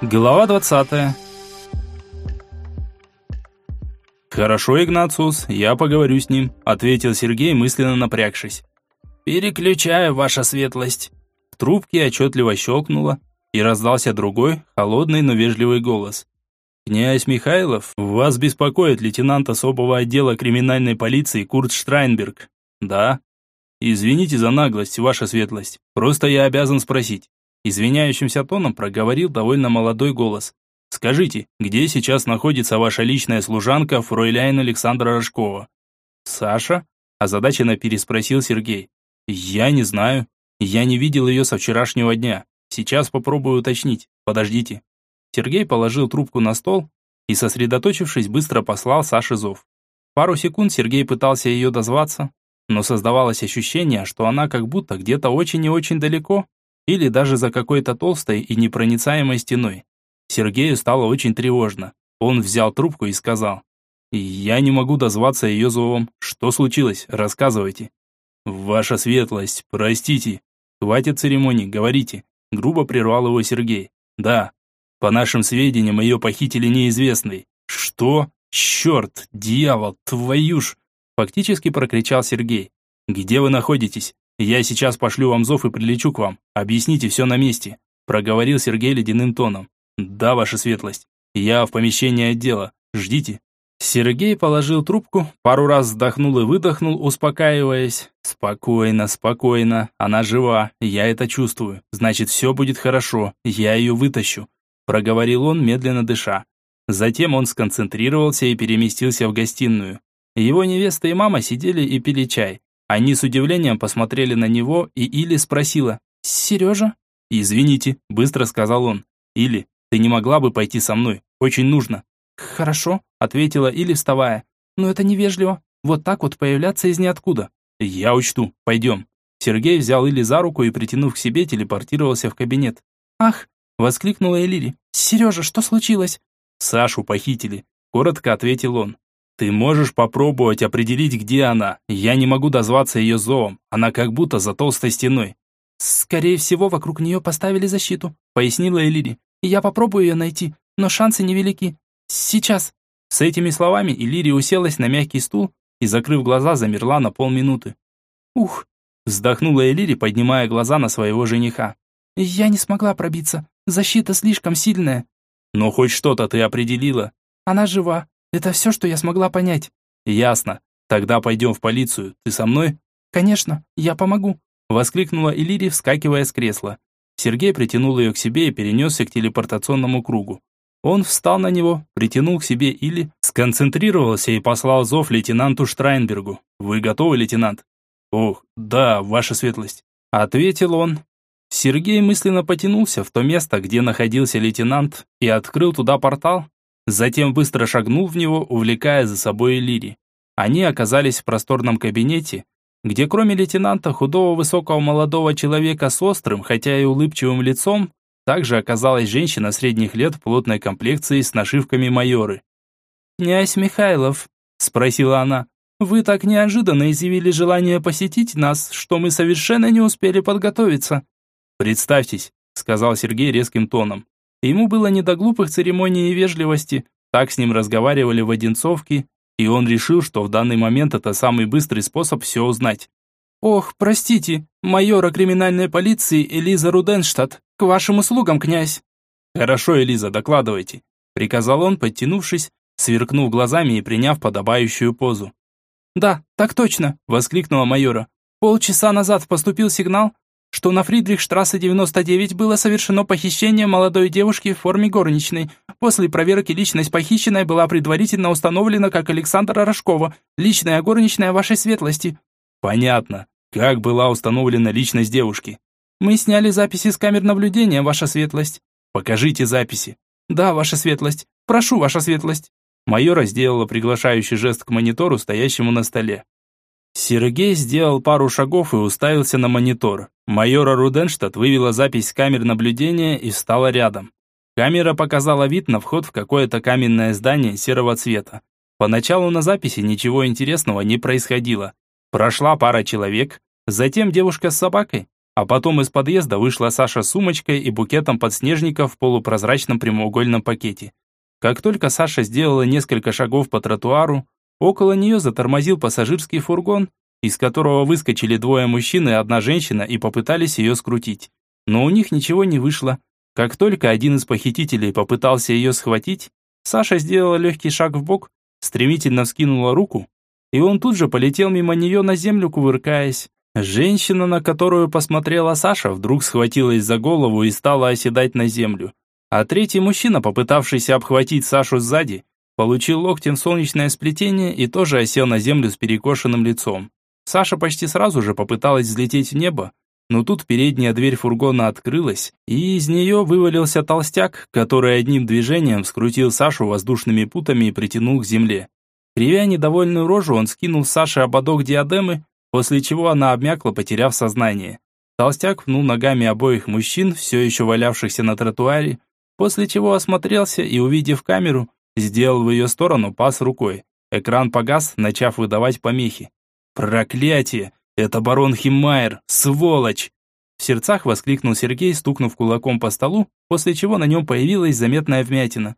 Глава 20. «Хорошо, Игнациус, я поговорю с ним», – ответил Сергей, мысленно напрягшись. «Переключаю, ваша светлость». В трубке отчетливо щелкнуло, и раздался другой, холодный, но вежливый голос. «Князь Михайлов, вас беспокоит лейтенант особого отдела криминальной полиции Курт Штрайнберг». «Да». «Извините за наглость, ваша светлость. Просто я обязан спросить. Извиняющимся тоном проговорил довольно молодой голос. «Скажите, где сейчас находится ваша личная служанка фройляйн Александра Рожкова?» «Саша?» – озадаченно переспросил Сергей. «Я не знаю. Я не видел ее со вчерашнего дня. Сейчас попробую уточнить. Подождите». Сергей положил трубку на стол и, сосредоточившись, быстро послал Саше зов. Пару секунд Сергей пытался ее дозваться, но создавалось ощущение, что она как будто где-то очень и очень далеко, или даже за какой-то толстой и непроницаемой стеной. Сергею стало очень тревожно. Он взял трубку и сказал, «Я не могу дозваться ее зовом. Что случилось? Рассказывайте». «Ваша светлость, простите. Хватит церемоний, говорите». Грубо прервал его Сергей. «Да, по нашим сведениям, ее похитили неизвестный». «Что? Черт, дьявол, твою ж!» Фактически прокричал Сергей. «Где вы находитесь? «Я сейчас пошлю вам зов и прилечу к вам. Объясните все на месте», – проговорил Сергей ледяным тоном. «Да, ваша светлость. Я в помещении отдела. Ждите». Сергей положил трубку, пару раз вздохнул и выдохнул, успокаиваясь. «Спокойно, спокойно. Она жива. Я это чувствую. Значит, все будет хорошо. Я ее вытащу», – проговорил он, медленно дыша. Затем он сконцентрировался и переместился в гостиную. Его невеста и мама сидели и пили чай. Они с удивлением посмотрели на него, и Или спросила «Сережа?» «Извините», – быстро сказал он. «Или, ты не могла бы пойти со мной? Очень нужно». «Хорошо», – ответила Или, вставая. «Но это невежливо. Вот так вот появляться из ниоткуда». «Я учту. Пойдем». Сергей взял Или за руку и, притянув к себе, телепортировался в кабинет. «Ах!» – воскликнула Элири. «Сережа, что случилось?» «Сашу похитили», – коротко ответил он. Ты можешь попробовать определить, где она. Я не могу дозваться ее зовом. Она как будто за толстой стеной. Скорее всего, вокруг нее поставили защиту, пояснила Элири. Я попробую ее найти, но шансы невелики. Сейчас. С этими словами Элири уселась на мягкий стул и, закрыв глаза, замерла на полминуты. Ух, вздохнула Элири, поднимая глаза на своего жениха. Я не смогла пробиться. Защита слишком сильная. Но хоть что-то ты определила. Она жива, это все, что я смогла понять. Ясно. Тогда пойдем в полицию. Ты со мной? Конечно, я помогу. Воскликнула Элири, вскакивая с кресла. Сергей притянул ее к себе и перенесся к телепортационному кругу. Он встал на него, притянул к себе Или, сконцентрировался и послал зов лейтенанту Штрайнбергу. «Вы готовы, лейтенант?» «Ох, да, ваша светлость», — ответил он. Сергей мысленно потянулся в то место, где находился лейтенант, и открыл туда портал, Затем быстро шагнул в него, увлекая за собой Лири. Они оказались в просторном кабинете, где кроме лейтенанта худого высокого молодого человека с острым, хотя и улыбчивым лицом, также оказалась женщина средних лет плотной комплекции с нашивками майоры. «Князь Михайлов», – спросила она, – «вы так неожиданно изъявили желание посетить нас, что мы совершенно не успели подготовиться». «Представьтесь», – сказал Сергей резким тоном. Ему было не до глупых церемоний и вежливости, так с ним разговаривали в Одинцовке, и он решил, что в данный момент это самый быстрый способ все узнать. «Ох, простите, майора криминальной полиции Элиза Руденштадт, к вашим услугам, князь!» «Хорошо, Элиза, докладывайте», — приказал он, подтянувшись, сверкнув глазами и приняв подобающую позу. «Да, так точно!» – воскликнула майора. «Полчаса назад поступил сигнал, что на Фридрихштрассе 99 было совершено похищение молодой девушки в форме горничной. После проверки личность похищенной была предварительно установлена как Александра Рожкова, личная горничная вашей светлости». «Понятно. Как была установлена личность девушки?» «Мы сняли записи с камер наблюдения, ваша светлость». «Покажите записи». «Да, ваша светлость. Прошу, ваша светлость». Майора сделала приглашающий жест к монитору, стоящему на столе. Сергей сделал пару шагов и уставился на монитор. Майора Руденштадт вывела запись камер наблюдения и встала рядом. Камера показала вид на вход в какое-то каменное здание серого цвета. Поначалу на записи ничего интересного не происходило. Прошла пара человек, затем девушка с собакой, А потом из подъезда вышла Саша с сумочкой и букетом подснежников в полупрозрачном прямоугольном пакете. Как только Саша сделала несколько шагов по тротуару, около нее затормозил пассажирский фургон, из которого выскочили двое мужчин и одна женщина и попытались ее скрутить. Но у них ничего не вышло. Как только один из похитителей попытался ее схватить, Саша сделала легкий шаг в бок, стремительно вскинула руку, и он тут же полетел мимо нее на землю, кувыркаясь. Женщина, на которую посмотрела Саша, вдруг схватилась за голову и стала оседать на землю. А третий мужчина, попытавшийся обхватить Сашу сзади, получил локтем солнечное сплетение и тоже осел на землю с перекошенным лицом. Саша почти сразу же попыталась взлететь в небо, но тут передняя дверь фургона открылась, и из нее вывалился толстяк, который одним движением скрутил Сашу воздушными путами и притянул к земле. Кривя недовольную рожу, он скинул с Саши ободок диадемы, после чего она обмякла, потеряв сознание. Толстяк пнул ногами обоих мужчин, все еще валявшихся на тротуаре, после чего осмотрелся и, увидев камеру, сделал в ее сторону пас рукой. Экран погас, начав выдавать помехи. «Проклятие! Это барон Химмайер! Сволочь!» В сердцах воскликнул Сергей, стукнув кулаком по столу, после чего на нем появилась заметная вмятина.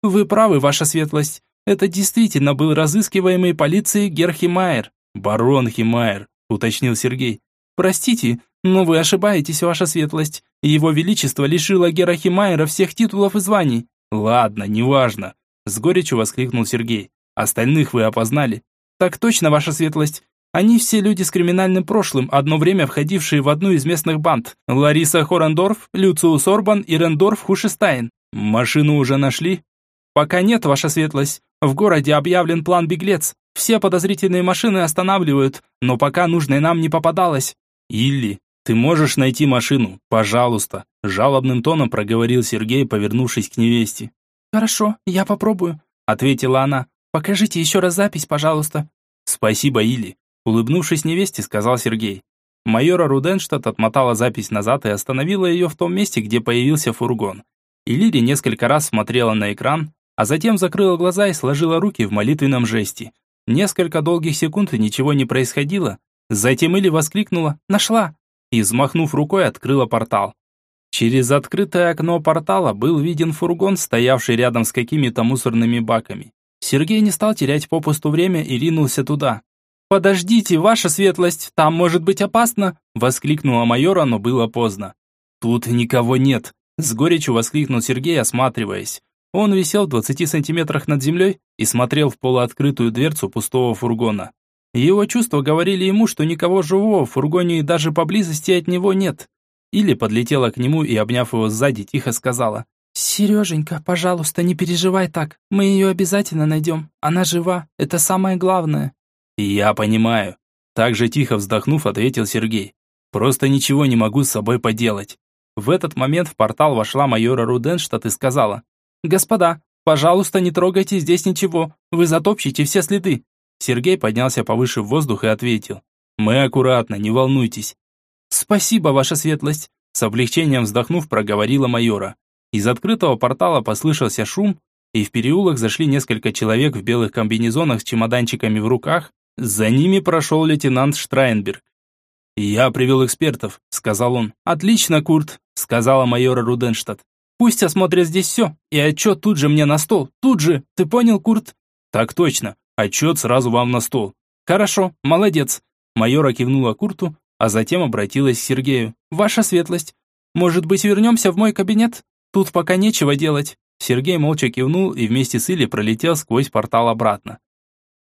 «Вы правы, ваша светлость. Это действительно был разыскиваемый полицией Герхимайер». «Барон Химайер», — уточнил Сергей. «Простите, но вы ошибаетесь, ваша светлость. Его величество лишило Гера Химайера всех титулов и званий». «Ладно, неважно», — с горечью воскликнул Сергей. «Остальных вы опознали?» «Так точно, ваша светлость. Они все люди с криминальным прошлым, одно время входившие в одну из местных банд. Лариса Хорендорф, Люциус Орбан и Рендорф Хушестайн. Машину уже нашли? Пока нет, ваша светлость. В городе объявлен план «Беглец». Все подозрительные машины останавливают, но пока нужной нам не попадалось. Илли, ты можешь найти машину, пожалуйста, жалобным тоном проговорил Сергей, повернувшись к невесте. Хорошо, я попробую, ответила она. Покажите еще раз запись, пожалуйста. Спасибо, Илли. Улыбнувшись невесте, сказал Сергей. Майора Руденштадт отмотала запись назад и остановила ее в том месте, где появился фургон. И Лири несколько раз смотрела на экран, а затем закрыла глаза и сложила руки в молитвенном жесте. Несколько долгих секунд ничего не происходило. Затем Или воскликнула «Нашла!» и, взмахнув рукой, открыла портал. Через открытое окно портала был виден фургон, стоявший рядом с какими-то мусорными баками. Сергей не стал терять попусту время и ринулся туда. «Подождите, ваша светлость, там может быть опасно!» Воскликнула майора, но было поздно. «Тут никого нет!» С горечью воскликнул Сергей, осматриваясь. Он висел в 20 сантиметрах над землей и смотрел в полуоткрытую дверцу пустого фургона. Его чувства говорили ему, что никого живого в фургоне и даже поблизости от него нет. Или подлетела к нему и, обняв его сзади, тихо сказала. «Сереженька, пожалуйста, не переживай так. Мы ее обязательно найдем. Она жива. Это самое главное». «Я понимаю», – так же тихо вздохнув, ответил Сергей. «Просто ничего не могу с собой поделать». В этот момент в портал вошла майора Руденштадт и сказала, «Господа, пожалуйста, не трогайте здесь ничего, вы затопчете все следы». Сергей поднялся повыше в воздух и ответил, «Мы аккуратно, не волнуйтесь». «Спасибо, ваша светлость», с облегчением вздохнув, проговорила майора. Из открытого портала послышался шум, и в переулок зашли несколько человек в белых комбинезонах с чемоданчиками в руках за ними прошел лейтенант Штрайнберг. «Я привел экспертов», — сказал он. «Отлично, Курт», — сказала майора Руденштадт. «Пусть осмотрят здесь все, и отчет тут же мне на стол, тут же, ты понял, Курт?» «Так точно, отчет сразу вам на стол». «Хорошо, молодец», — майора кивнула Курту, а затем обратилась к Сергею. «Ваша светлость, может быть, вернемся в мой кабинет? Тут пока нечего делать». Сергей молча кивнул и вместе с Илли пролетел сквозь портал обратно.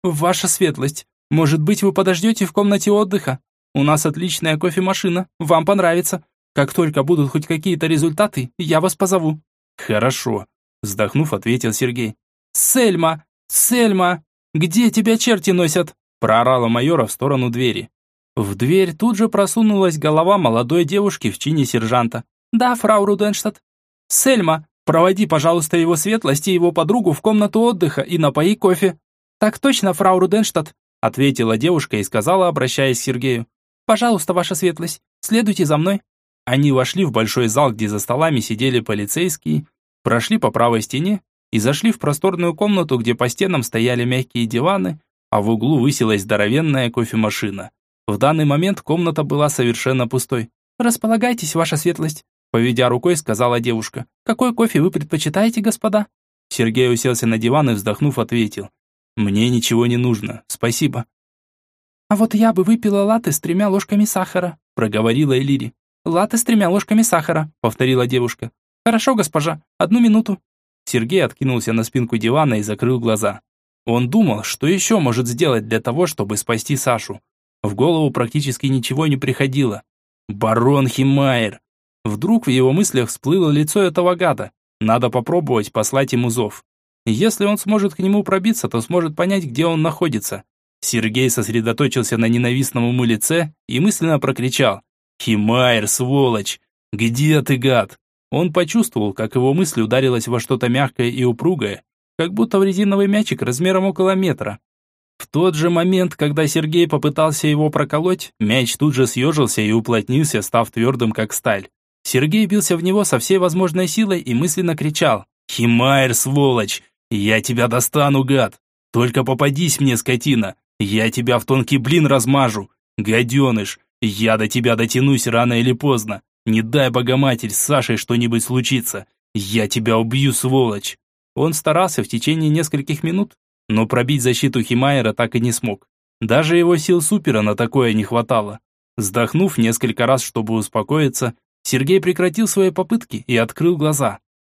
«Ваша светлость, может быть, вы подождете в комнате отдыха? У нас отличная кофемашина, вам понравится. Как только будут хоть какие-то результаты, я вас позову». «Хорошо», – вздохнув, ответил Сергей. «Сельма! Сельма! Где тебя черти носят?» – проорала майора в сторону двери. В дверь тут же просунулась голова молодой девушки в чине сержанта. «Да, фрау Руденштадт». «Сельма, проводи, пожалуйста, его светлость и его подругу в комнату отдыха и напои кофе». «Так точно, фрау Руденштадт», ответила девушка и сказала, обращаясь к Сергею. «Пожалуйста, ваша светлость, следуйте за мной». Они вошли в большой зал, где за столами сидели полицейские, прошли по правой стене и зашли в просторную комнату, где по стенам стояли мягкие диваны, а в углу высилась здоровенная кофемашина. В данный момент комната была совершенно пустой. «Располагайтесь, ваша светлость», поведя рукой, сказала девушка. «Какой кофе вы предпочитаете, господа?» Сергей уселся на диван и, вздохнув, ответил. «Мне ничего не нужно, спасибо». «А вот я бы выпила латте с тремя ложками сахара», проговорила Элири. «Латте с тремя ложками сахара», повторила девушка. «Хорошо, госпожа, одну минуту». Сергей откинулся на спинку дивана и закрыл глаза. Он думал, что еще может сделать для того, чтобы спасти Сашу. В голову практически ничего не приходило. Барон Химайер. Вдруг в его мыслях всплыло лицо этого гада. Надо попробовать послать ему зов. Если он сможет к нему пробиться, то сможет понять, где он находится. Сергей сосредоточился на ненавистном ему лице и мысленно прокричал «Химайер, сволочь! Где ты, гад?» Он почувствовал, как его мысль ударилась во что-то мягкое и упругое, как будто в резиновый мячик размером около метра. В тот же момент, когда Сергей попытался его проколоть, мяч тут же съежился и уплотнился, став твердым, как сталь. Сергей бился в него со всей возможной силой и мысленно кричал «Химайр, сволочь! Я тебя достану, гад! Только попадись мне, скотина! Я тебя в тонкий блин размажу! Гаденыш! Я до тебя дотянусь рано или поздно! Не дай богоматерь с Сашей что-нибудь случится! Я тебя убью, сволочь!» Он старался в течение нескольких минут, но пробить защиту Химайера так и не смог. Даже его сил супера на такое не хватало. Вздохнув несколько раз, чтобы успокоиться, Сергей прекратил свои попытки и открыл глаза.